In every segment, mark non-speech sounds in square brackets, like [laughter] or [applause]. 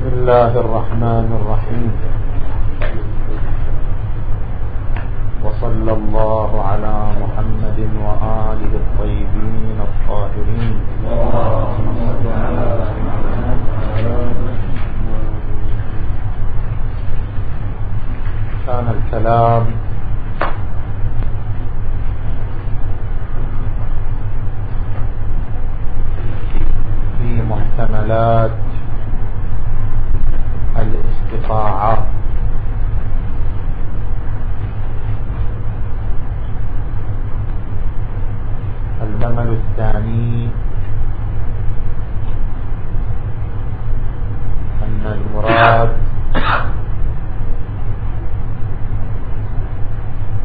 بسم الله الرحمن الرحيم. وصلى الله على محمد وآله الطيبين الطاهرين. كان الكلام في محتملات الاستطاعة الجمل الثاني. أن المراد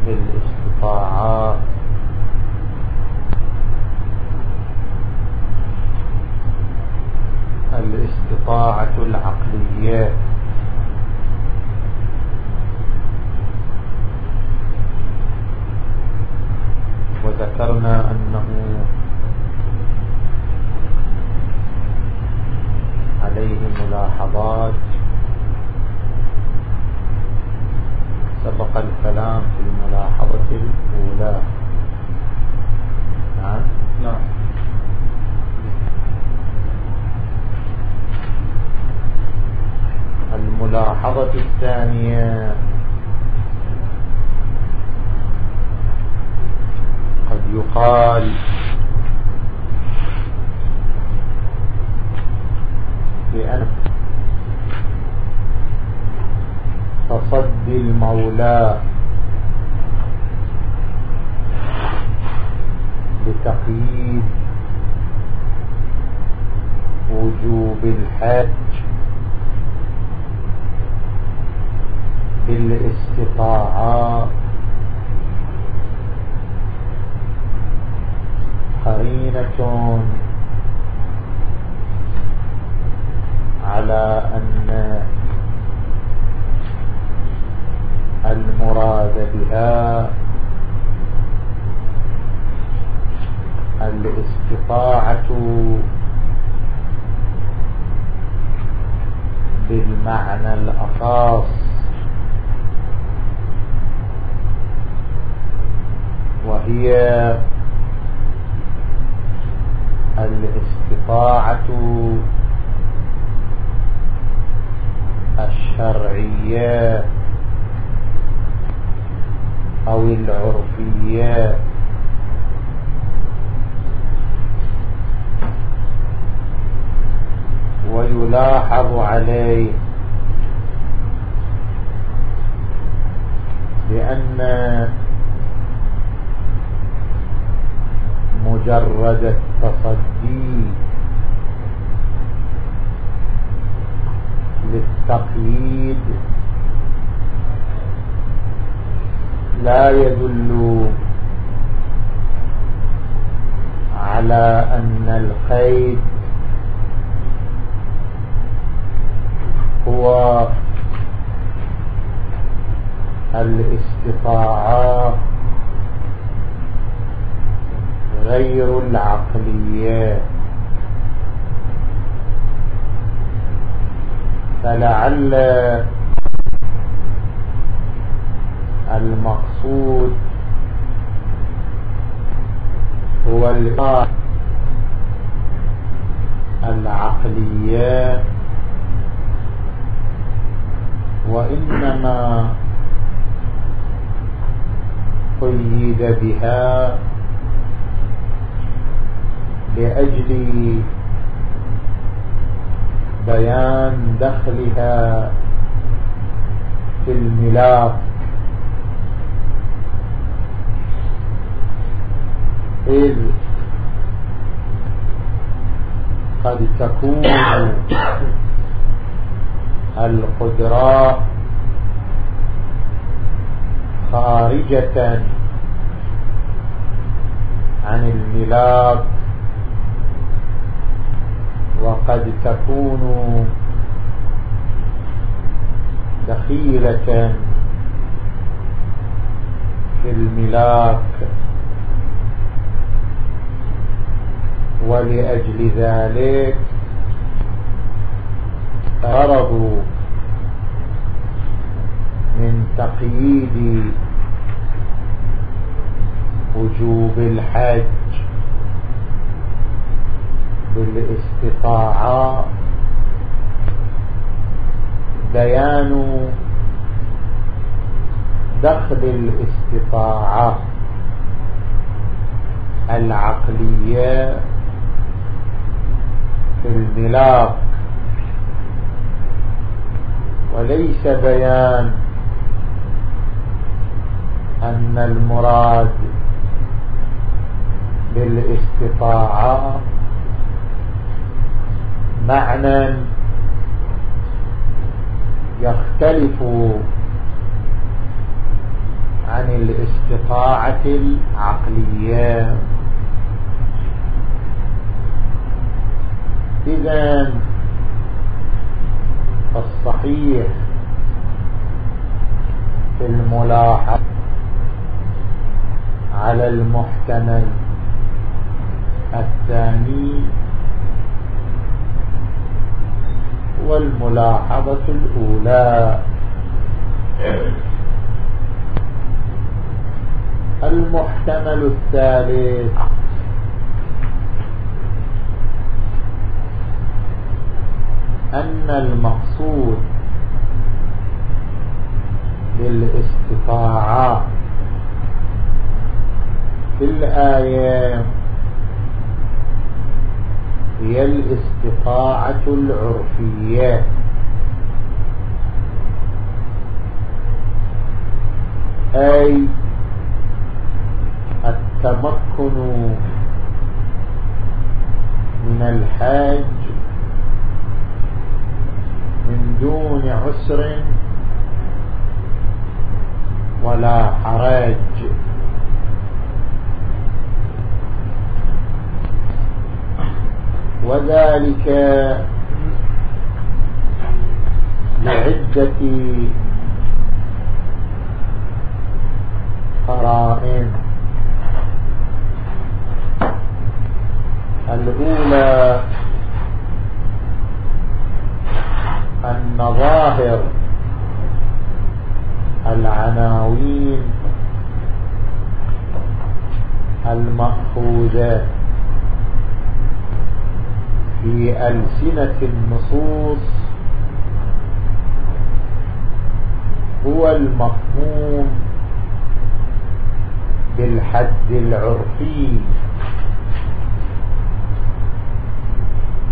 بالاستطاعات. الاستطاعة العقلية. وذكرنا أنه عليه ملاحظات. سبق الكلام في الملاحظة الأولى. نعم. نعم. الملاحظة الثانية قد يقال بأن المولى لتقييد وجوب الحج بالاستطاعة. قرينة على أن المراد بها الاستطاعة بالمعنى الأخاص. وهي الاستطاعة الشرعية أو العرفية. ويلاحظ عليه بأن مجرد التصدي للتقييد لا يدل على أن القيد هو الاستطاعة غير العقلية. فلعل المقصود هو الإطاعة العقلية وإنما قيد بها لأجل بيان دخلها في الملاك إذ قد تكون القدرة خارجة عن الملاك وقد تكون دخيلة في الملاك. ولأجل ذلك فرضوا من تقييد وجوب الحج بالاستطاعة. بيان دخل الاستطاعة العقلية في الملاك وليس بيان أن المراد بالاستطاعة معنى يختلف عن الاستطاعة العقلية. إذا الصحيح في الملاحظة على المحتمل الثاني والملاحظة الأولى. المحتمل الثالث أن المقصود للاستطاعة في الآية هي الاستطاعة العرفية. أي التمكن من الحاج دون عسر ولا حرج. وذلك لعدة قرائن. الأولى أن ظاهر العناوين المأخوذة في ألسنة النصوص هو المفهوم بالحد العرفي.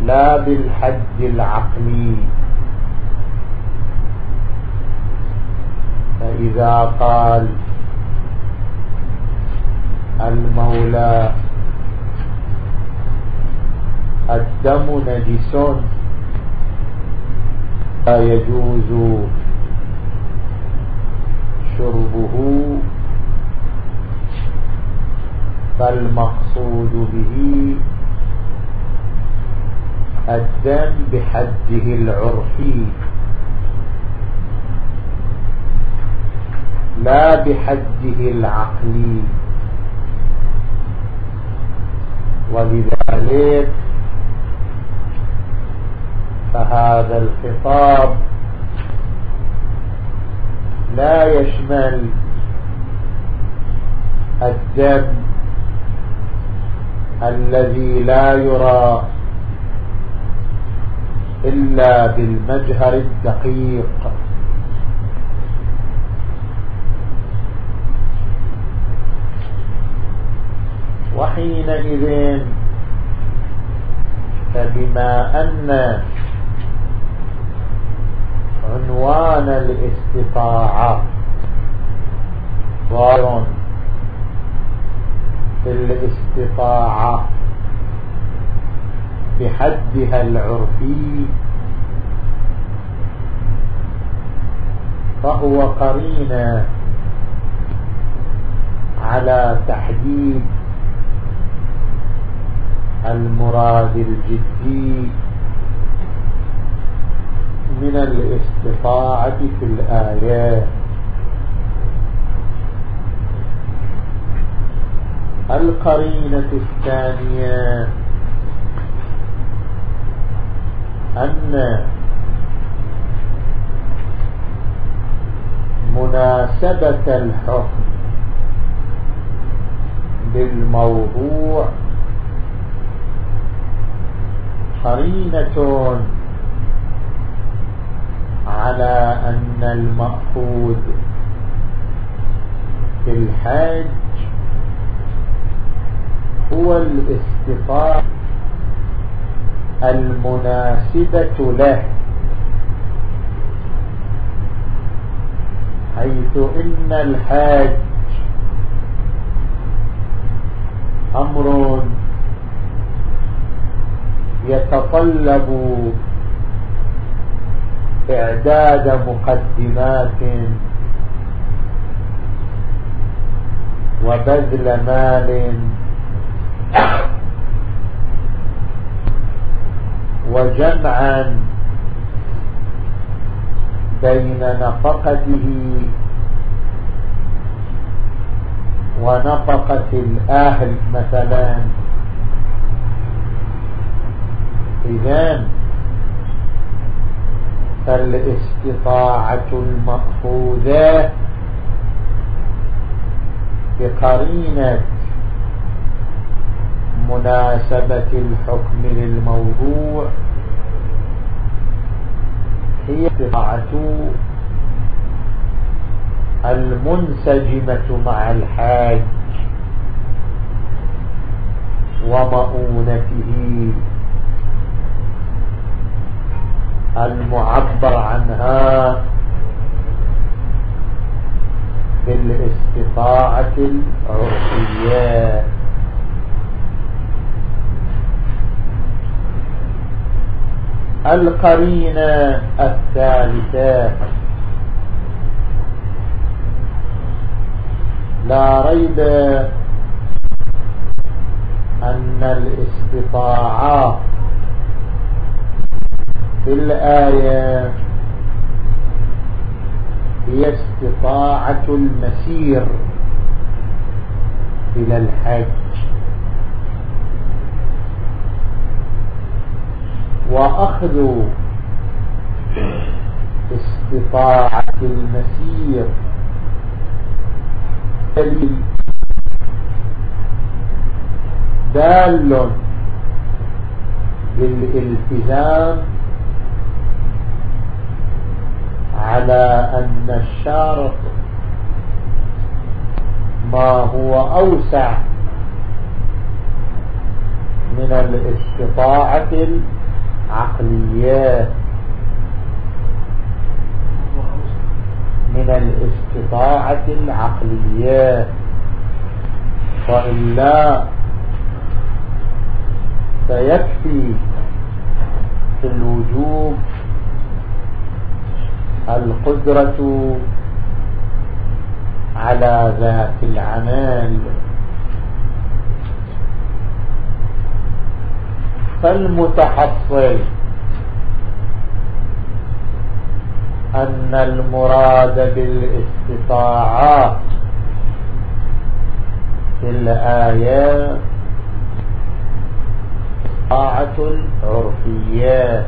لا بالحد العقلي. فإذا قال المولى الدم نجس لا يجوز شربه فالمقصود به الدم بحده العرفي. لا بحده العقلي ولذلك فهذا الخطاب لا يشمل الدم الذي لا يرى إلا بالمجهر الدقيق. وحينئذ فبما أن عنوان الاستطاعة ظاهر في الاستطاعة بحدها العرفي فهو قرينة على تحديد المراد الجدي من الاستطاعة في الآيات. القرينة الثانية أن مناسبة الحكم بالموضوع قرينة على أن المأخوذ في الحج هو الاستطاعة المناسبة له حيث إن الحاج أمر يتطلب إعداد مقدمات وبذل مال وجمعا بين نفقته ونفقة الأهل مثلا. إذن فالإستطاعة المأخوذة بقرينة مناسبة الحكم للموضوع هي استطاعة المنسجمة مع الحاج ومؤونته المعبر عنها بالاستطاعة العرفية. القرينة الثالثة. لا ريب أن الاستطاعة في الآية هي استطاعة المسير إلى الحج. وأخذ استطاعة المسير دال بالالتزام على أن الشارط ما هو أوسع من الاستطاعة العقلية. من الاستطاعة العقلية. وإلا سيكفي في الوجوب القدرة على ذات العمل. فالمتحصل أن المراد بالاستطاعات في الآيات طاعة العرفيات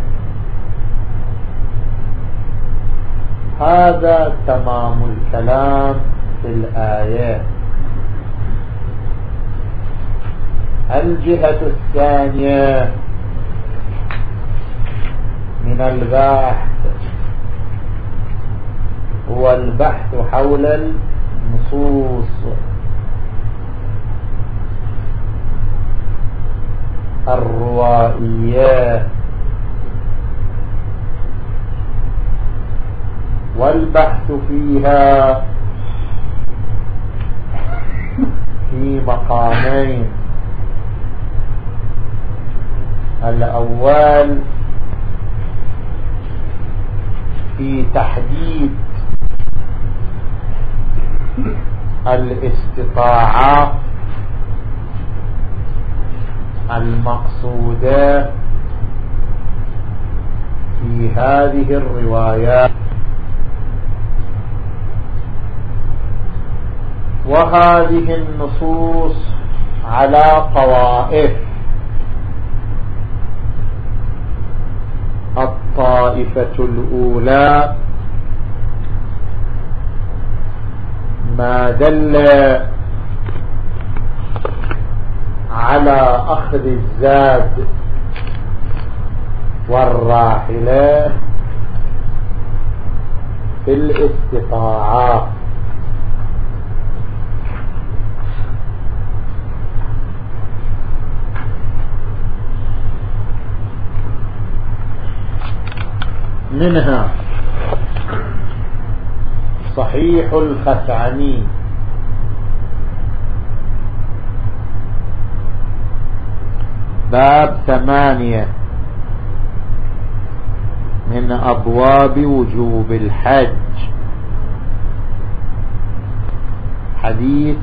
هذا تمام الكلام في الآيات الجهة الثانية من البحث. هو البحث حول النصوص. الروائيات والبحث فيها في مقامين. الأول في تحديد الاستطاعة المقصودة في هذه الروايات. وهذه النصوص على طوائف. الطائفة الأولى ما دل على أخذ الزاد والراحلة في الاستطاعات. منها صحيح الخثعمي باب ثمانية. من أبواب وجوب الحج. حديث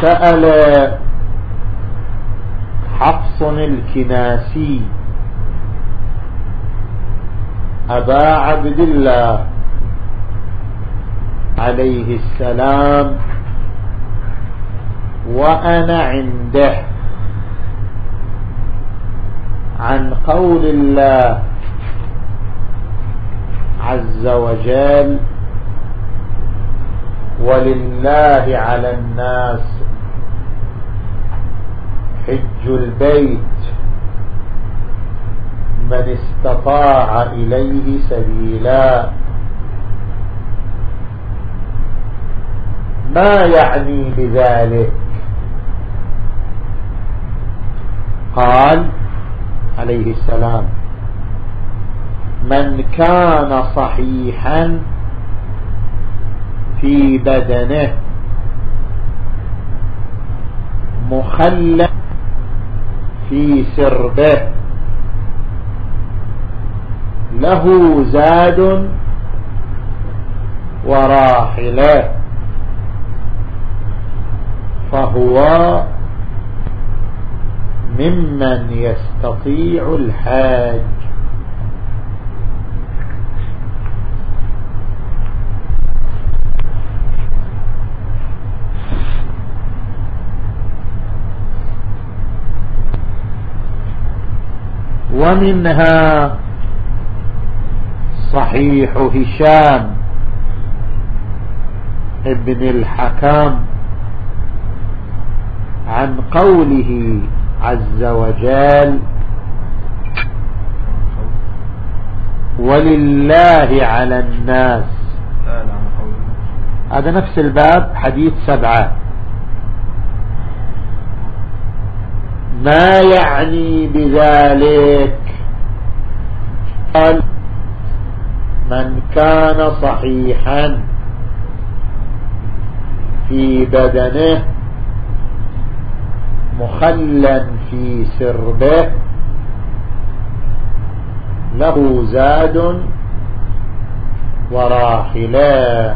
سأل حفص الكناسي أبا عبد الله عليه السلام وأنا عنده. عن قول الله عز وجل ولله على الناس حج البيت من استطاع إليه سبيلا. ما يعني بذلك؟ قال عليه السلام من كان صحيحا في بدنه مخلى في سربه. له زاد وراحلة فهو ممن يستطيع الحاج. ومنها صحيح هشام ابن الحكام عن قوله عز وجل ولله على الناس. هذا نفس الباب حديث سبعة. ما يعني بذلك؟ قال من كان صحيحا في بدنه مخلا في سربه له زاد وراحلا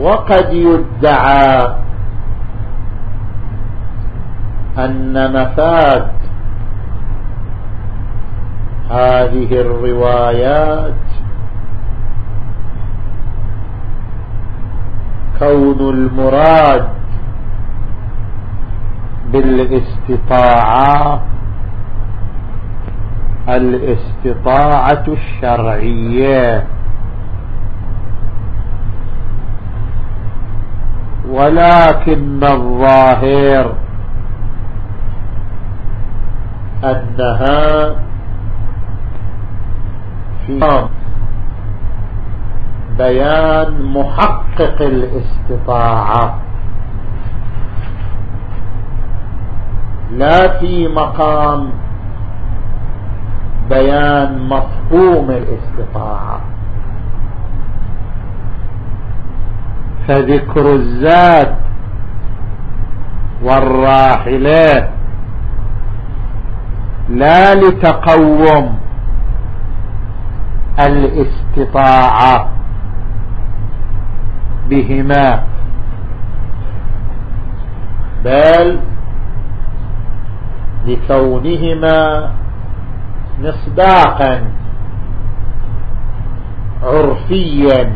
وقد يدعى أن مفاد هذه الروايات كون المراد بالاستطاعة الاستطاعة الشرعية. ولكن الظاهر أنها في بيان محقق الاستطاعة. لا في مقام بيان مفهوم الاستطاعة. فذكر الزاد والراحلات لا لتقوم. الاستطاعة بهما. بل لكونهما مصداقا عرفيا.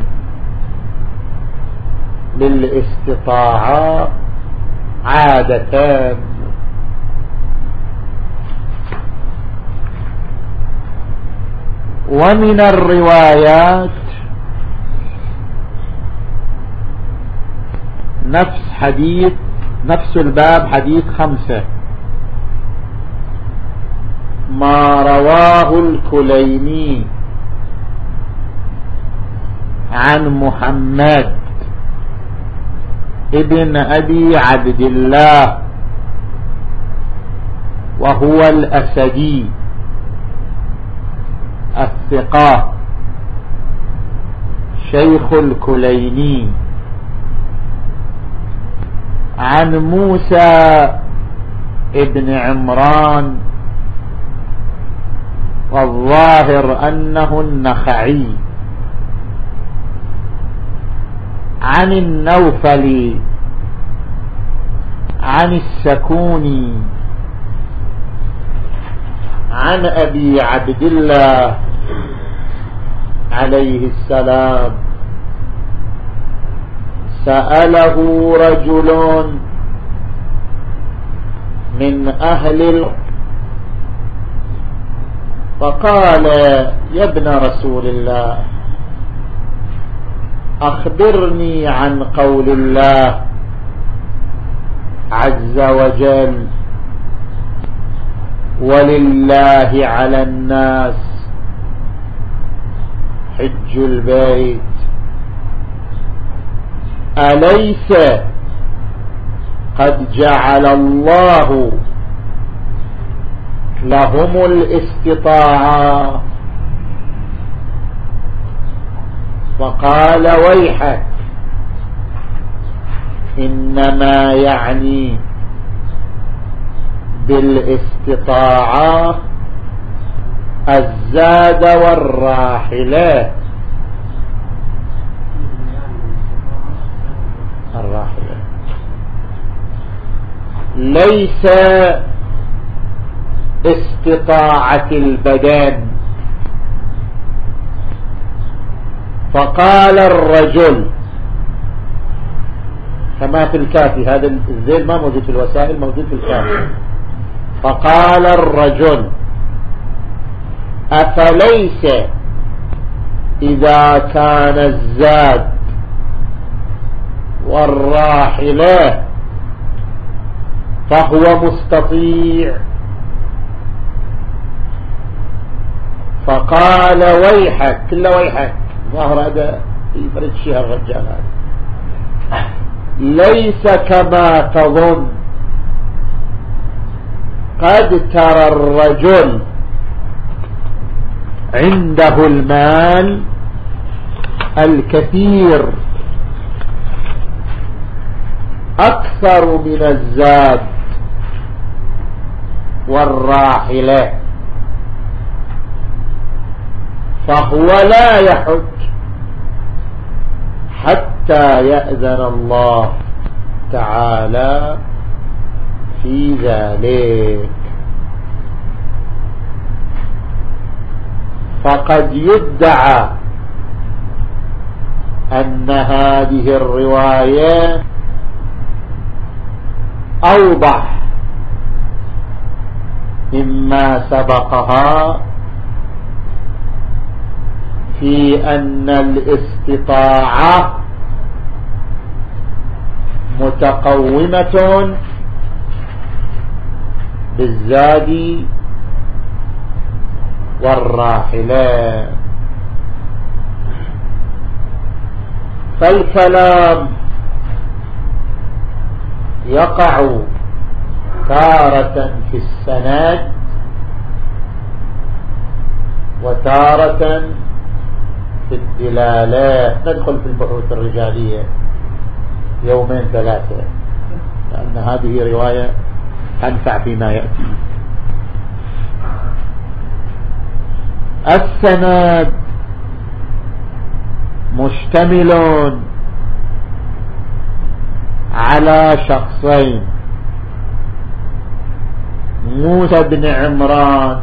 للاستطاعة عادة ومن الروايات نفس حديث نفس الباب حديث خمسة. ما رواه الكليني عن محمد ابن أبي عبد الله وهو الأسدي. الثقة. شيخ الكليني. عن موسى ابن عمران. والظاهر أنه النخعي. عن النوفل. عن السكوني عن أبي عبد الله. عليه السلام. سأله رجل من أهل فقال يا ابن رسول الله أخبرني عن قول الله عز وجل ولله على الناس حج البيت. أليس قد جعل الله لهم الاستطاعة؟ فقال ويحك إنما يعني بالإستطاعة الزاد والراحلة. الراحلة. ليس استطاعة البدن. فقال الرجل كما في الكافي هذا الزيل ما موجود في الوسائل موجود في الكافي فقال الرجل أفليس إذا كان الزاد والراحلة فهو مستطيع؟ فقال ويحك كل ويحك. ظهر هذا يفرد شيء الرجال هذا. ليس كما تظن. قد ترى الرجل عنده المال الكثير. أكثر من الزاد والراحلة. فهو لا يحج حتى يأذن الله تعالى في ذلك. فقد يدعى أن هذه الرواية أوضح مما سبقها في أن الاستطاعة متقومة بالزاد والراحلة. فالكلام يقع تارة في السند وتارة في الدلالات ندخل في البحوث الرجالية يومين ثلاثة لأن هذه رواية تنفع فيما يأتي. السند مشتمل على شخصين. موسى بن عمران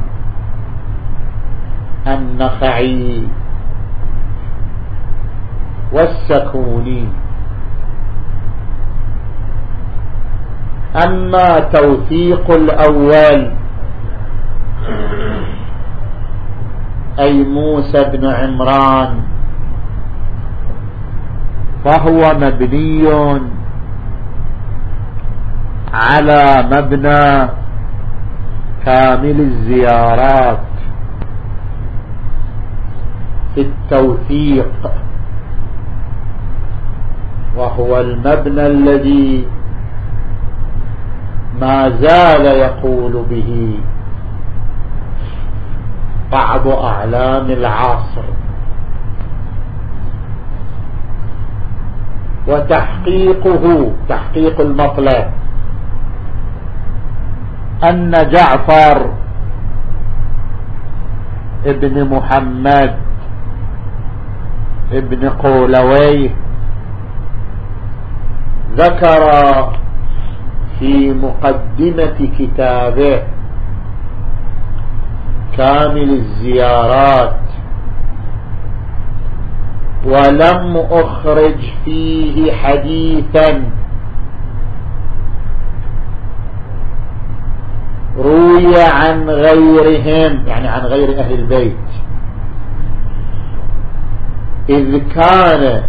النخعي والسكوني. أما توثيق الأول أي موسى بن عمران. فهو مبني على مبنى كامل الزيارات في التوثيق وهو المبنى الذي ما زال يقول به. بعض أعلام العصر. وتحقيقه تحقيق المطلب أن جعفر ابن محمد ابن قولويه ذكر في مقدمة كتابه كامل الزيارات. ولم أخرج فيه حديثا. روي عن غيرهم يعني عن غير أهل البيت. إذ كان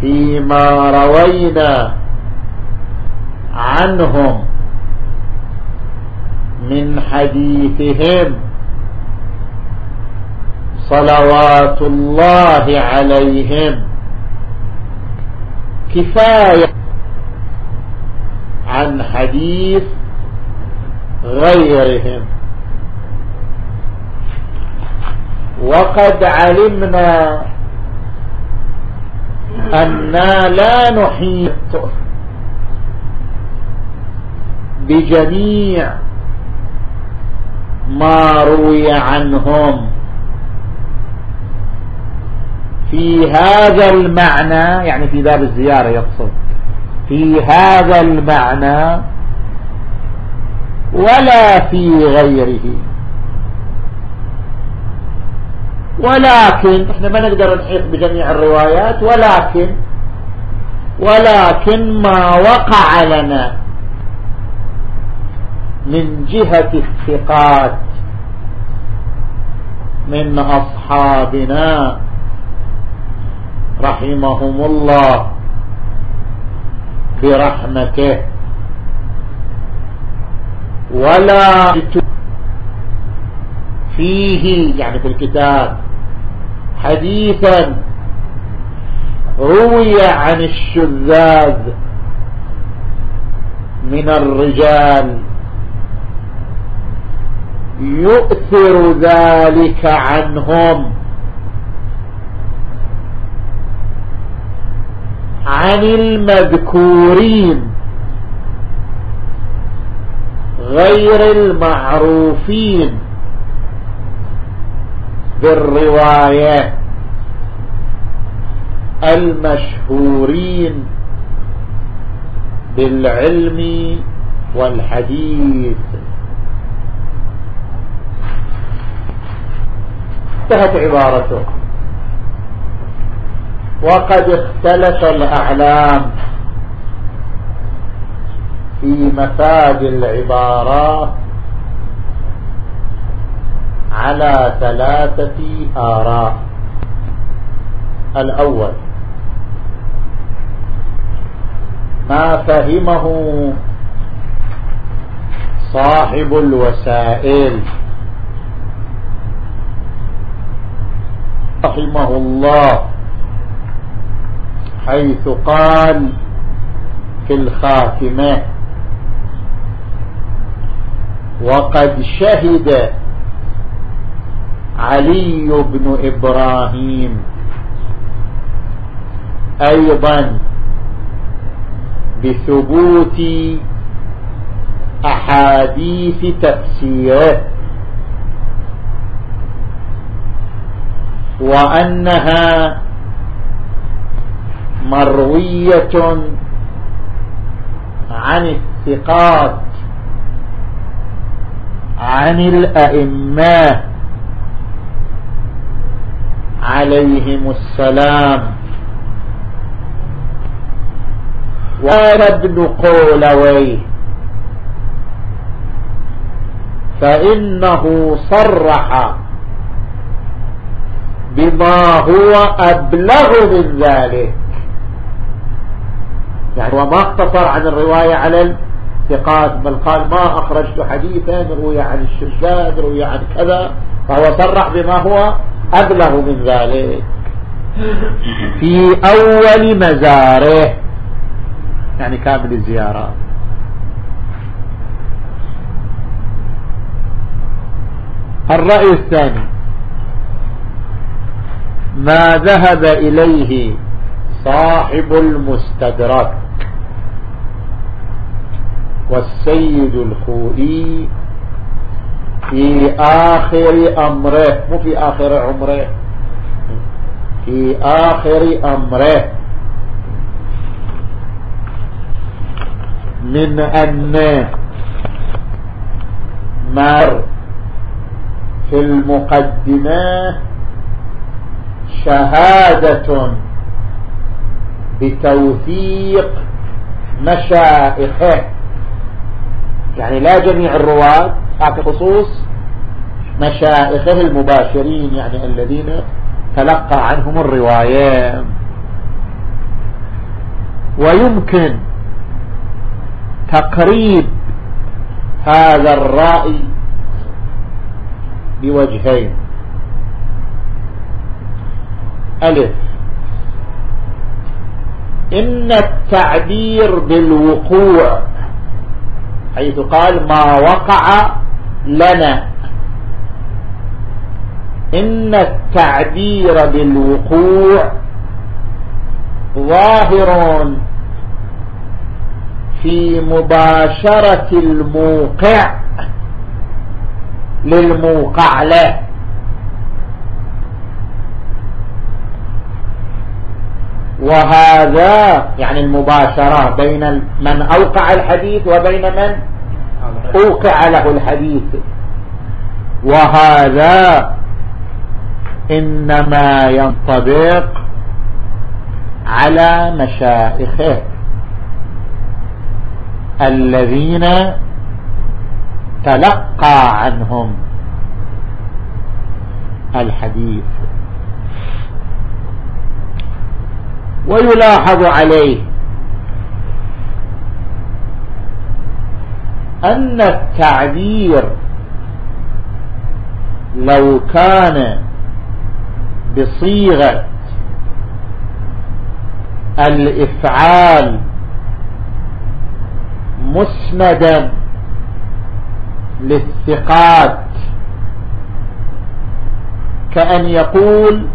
فيما روينا عنهم من حديثهم صلوات الله عليهم. كفاية عن حديث غيرهم. وقد علمنا أننا لا نحيط بجميع ما روي عنهم. في هذا المعنى يعني في باب الزيارة يقصد. في هذا المعنى ولا في غيره. ولكن إحنا ما نقدر نحيط بجميع الروايات ولكن ولكن ما وقع لنا. من جهة الثقات من أصحابنا رحمهم الله برحمته. ولا فيه يعني في الكتاب حديثا روي عن الشذاذ من الرجال. يؤثر ذلك عنهم. عن المذكورين غير المعروفين بالرواية المشهورين بالعلم والحديث. انتهت عبارته. وقد اختلف الأعلام في مفاد العبارات على ثلاثة آراء. الأول ما فهمه صاحب الوسائل. رحمه الله حيث قال في الخاتمة وقد شهد علي بن إبراهيم أيضا بثبوت أحاديث تفسيره. وأنها مروية عن الثقات عن الأئمة عليهم السلام. وقال ابن قولويه فإنه صرح بما هو أبلغ من ذلك. يعني هو ما اقتصر عن الرواية على الثقات بل قال ما أخرجت حديثا روي عن الشداد روي عن كذا فهو صرح بما هو أبلغ من ذلك. في أول مزاره. يعني كامل الزيارات الرأي الثاني. ما ذهب إليه صاحب المستدرك والسيد الخوئي في آخر أمره مو في آخر عمره في آخر أمره. من أن مر في المقدمة شهادة بتوثيق مشائخه. يعني لا جميع الرواة خصوص مشائخه المباشرين يعني الذين تلقى عنهم الرواية. ويمكن تقريب هذا الرأي بوجهين. ألف. إن التعبير بالوقوع حيث قال ما وقع لنا. إن التعبير بالوقوع ظاهر في مباشرة الموقع للموقع له وهذا يعني المباشرة بين من أوقع الحديث وبين من أوقع له الحديث. وهذا إنما ينطبق على مشائخه الذين تلقى عنهم الحديث. ويلاحظ عليه أن التعبير لو كان بصيغة الإفعال مسندا للثقات كأن يقول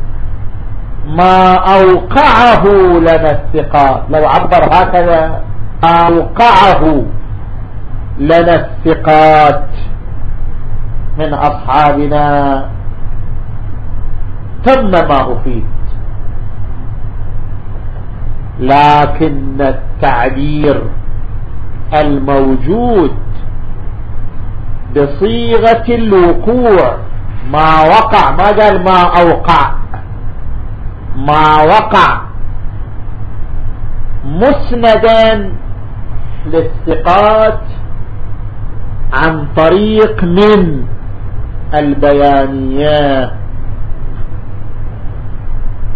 ما أوقعه لنا الثقات لو عبر هكذا أوقعه لنا الثقات من أصحابنا. تم ما أفيد. لكن التعبير الموجود بصيغة الوقوع ما وقع ما قال ما أوقع. ما وقع مسندا للثقات عن طريق من البيانيات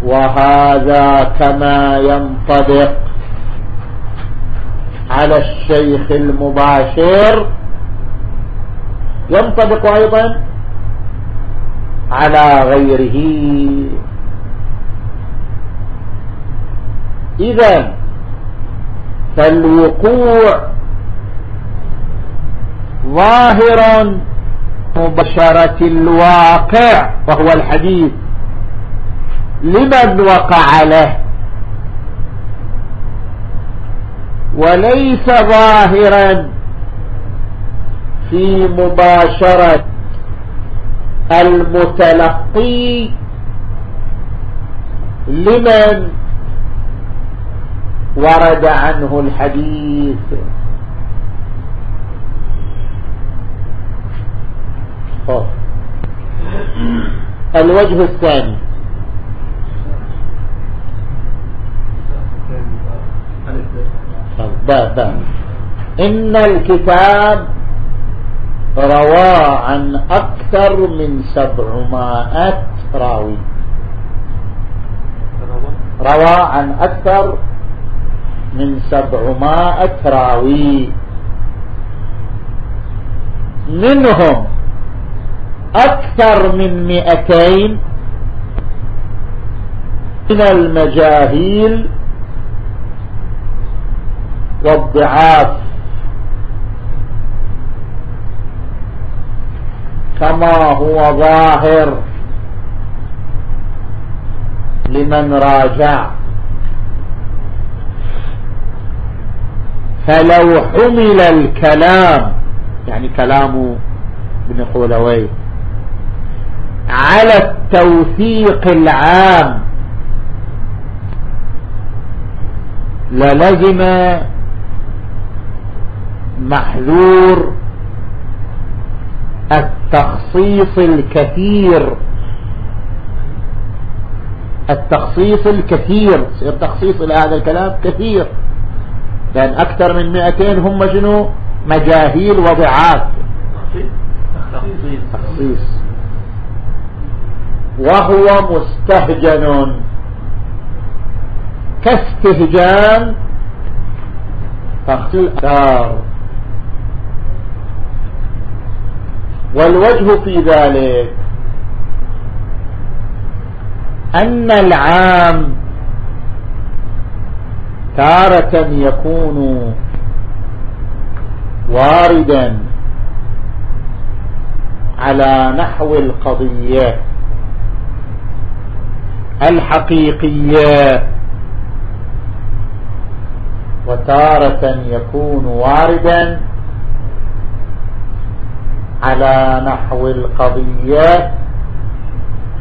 وهذا كما ينطبق على الشيخ المباشر. ينطبق أيضا على غيره. إذا فالوقوع ظاهر مبشرة الواقع وهو الحديث. لمن وقع له؟ وليس ظاهرا في مباشرة المتلقي. لمن ورد عنه الحديث. الوجه الثاني. با با إن الكتاب روى عن أكثر من سبعمائة راوي. روى عن أكثر من سبعمائة راوي منهم أكثر من مئتين من المجاهيل والضعاف. كما هو ظاهر لمن راجع. فلو حمل الكلام يعني كلام ابن خولوي على التوثيق العام للزم محذور التخصيص الكثير. التخصيص الكثير يصير تخصيص لهذا الكلام كثير. لأن أكثر من مئتين هم شنو؟ مجاهيل وضعات تخصيص. وهو مستهجن. كاستهجان. تخصيص والوجه في ذلك أن العام تارة يكون واردا على نحو القضية الحقيقية وتارة يكون واردا على نحو القضية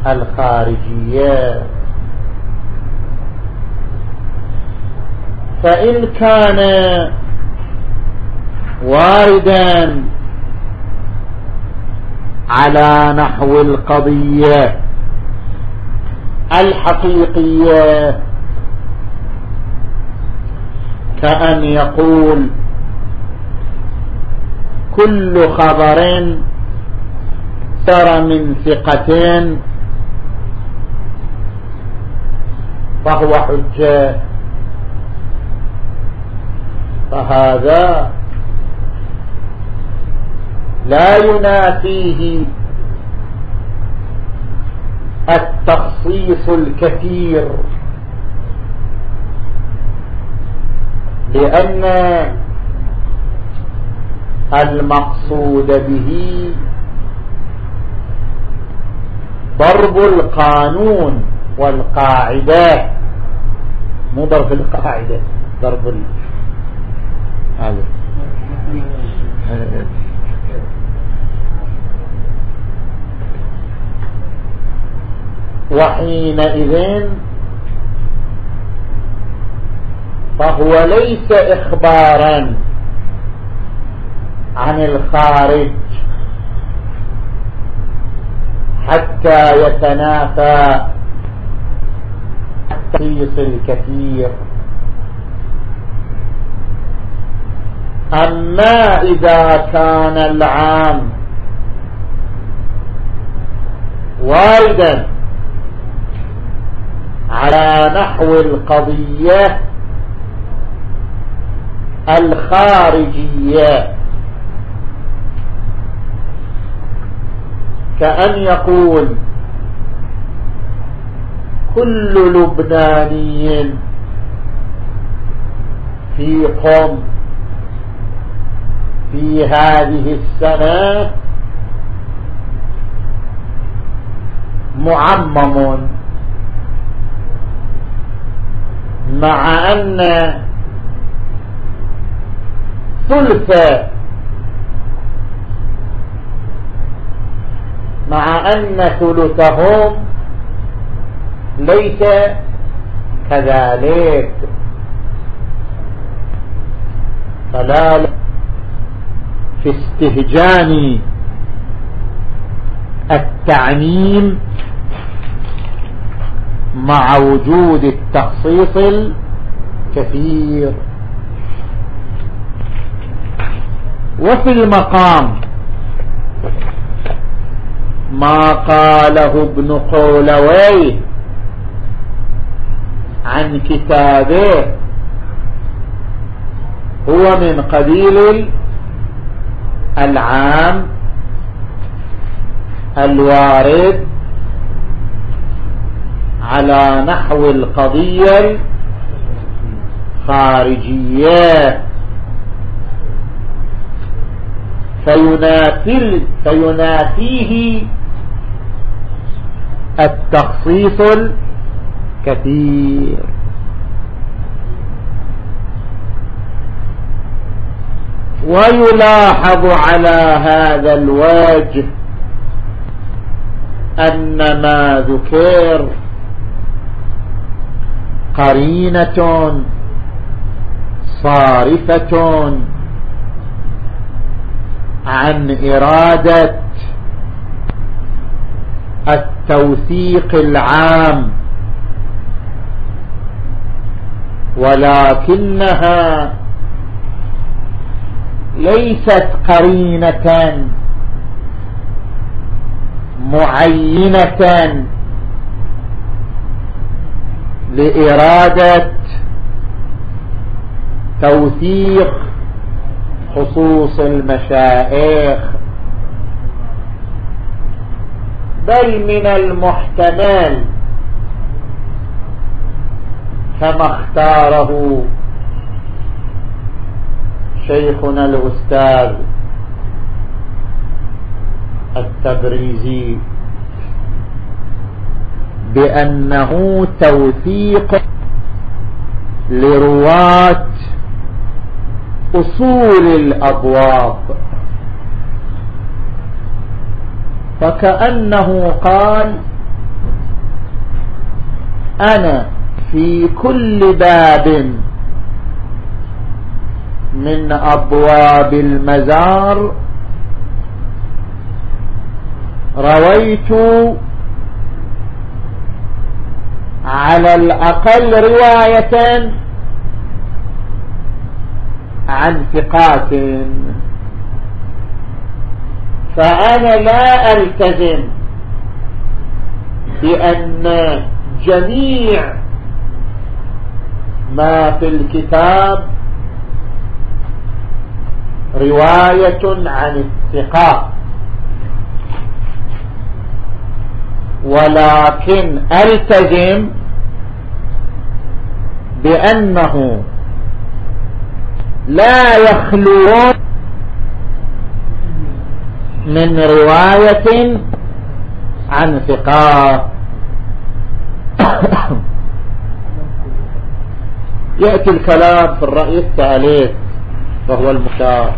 الخارجية. فإن كان واردا على نحو القضية الحقيقية كأن يقول كل خبر سر من ثقتين فهو حجة فهذا لا ينافيه التخصيص الكثير لأن المقصود به ضرب القانون والقاعدة. مو ضرب القاعدة ضرب وحينئذ فهو ليس إخبارا عن الخارج حتى يتنافى التخصيص الكثير. أما إذا كان العام. واردا على نحو القضية الخارجية. كأن يقول كل لبناني في قم في هذه السنة معمم. مع أن ثلث مع أن ثلثهم ليس كذلك. فلا في استهجان التعميم مع وجود التخصيص الكثير. وفي المقام ما قاله ابن قولوي عن كتابه هو من قبيل العام الوارد على نحو القضية الخارجية. فينافل فينافيه التخصيص الكثير. ويلاحظ على هذا الوجه أن ما ذكر قرينة صارفة عن إرادة التوثيق العام ولكنها ليست قرينة معينة لإرادة توثيق خصوص المشائخ بل من المحتمل كما اختاره شيخنا الأستاذ التبريزي بأنه توثيق لرواة أصول الأبواب. فكأنه قال أنا في كل باب من أبواب المزار. رويت على الأقل رواية عن ثقات. فأنا لا ألتزم بأن جميع ما في الكتاب رواية عن الثقات. ولكن ألتزم بأنه لا يخلون من رواية عن ثقات. [coughs] يأتي الكلام في الرأي الثالث وهو المشار